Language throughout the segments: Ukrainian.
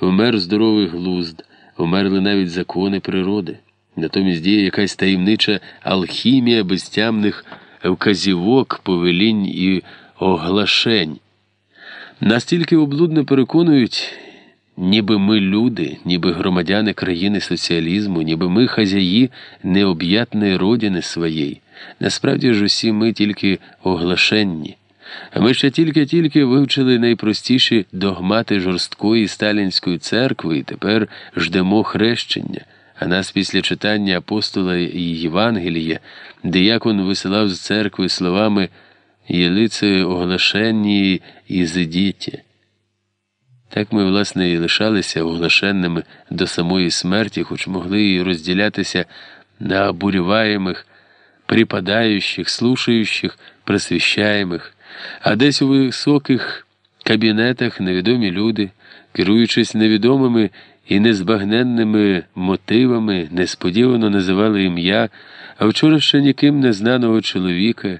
вмер здоровий глузд, вмерли навіть закони природи. Натомість діє якась таємнича алхімія безтямних вказівок, повелінь і оглашень. Настільки облудно переконують, ніби ми люди, ніби громадяни країни соціалізму, ніби ми хазяї необ'ятної родини своєї. Насправді ж усі ми тільки оглашенні. Ми ще тільки-тільки вивчили найпростіші догмати жорсткої сталінської церкви і тепер ждемо хрещення. А нас після читання апостола і Євангелія, диякон висилав з церкви словами «Єлице оглашенні і зидіті». Так ми, власне, і лишалися оглашенними до самої смерті, хоч могли і розділятися на обурюваємих, припадаючих, слушаючих, просвіщаємих, а десь у високих кабінетах невідомі люди, керуючись невідомими і незбагненними мотивами, несподівано називали ім'я, а вчора ще ніким незнаного чоловіка,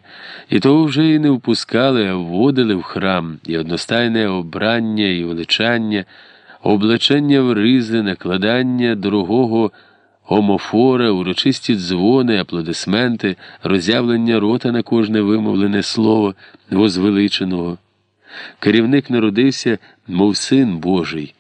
і того вже і не впускали, а вводили в храм. І одностайне обрання і величання, облачення в ризи, накладання дорогого омофора, урочисті дзвони, аплодисменти, роззявлення рота на кожне вимовлене слово возвеличеного. Керівник народився, мов син Божий.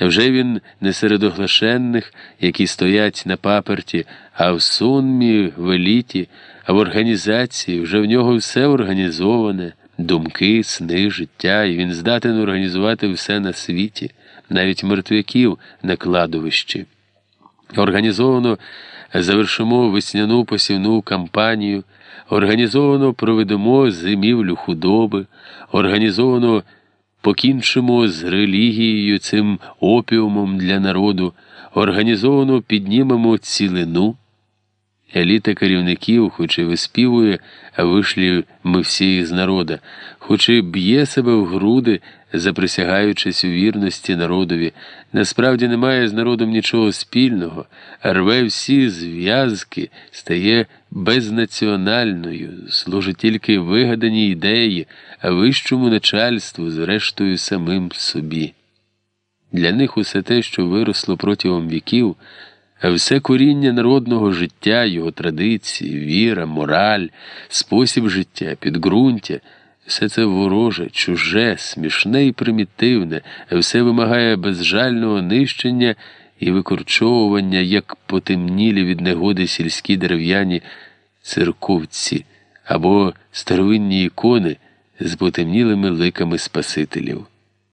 Вже він не серед оглашенних, які стоять на паперті, а в сонмі, в еліті, а в організації вже в нього все організоване, думки, сни, життя, і він здатен організувати все на світі, навіть мертвяків на кладовищі. Організовано завершимо весняну посівну кампанію, організовано проведемо зимівлю худоби, організовано покінчимо з релігією цим опіумом для народу, організовано піднімемо цілину. Еліта керівників, хоч і виспівує, а вишлі ми всі з народа, хоч і б'є себе в груди, заприсягаючись у вірності народові, насправді не має з народом нічого спільного, рве всі зв'язки, стає безнаціональною, служить тільки вигаданій ідеї, а вищому начальству, зрештою, самим собі. Для них усе те, що виросло протягом віків, все коріння народного життя, його традиції, віра, мораль, спосіб життя, підґрунтя, все це вороже, чуже, смішне і примітивне, все вимагає безжального нищення і викорчовування, як потемнілі від негоди сільські дерев'яні церковці або старовинні ікони з потемнілими ликами Спасителів.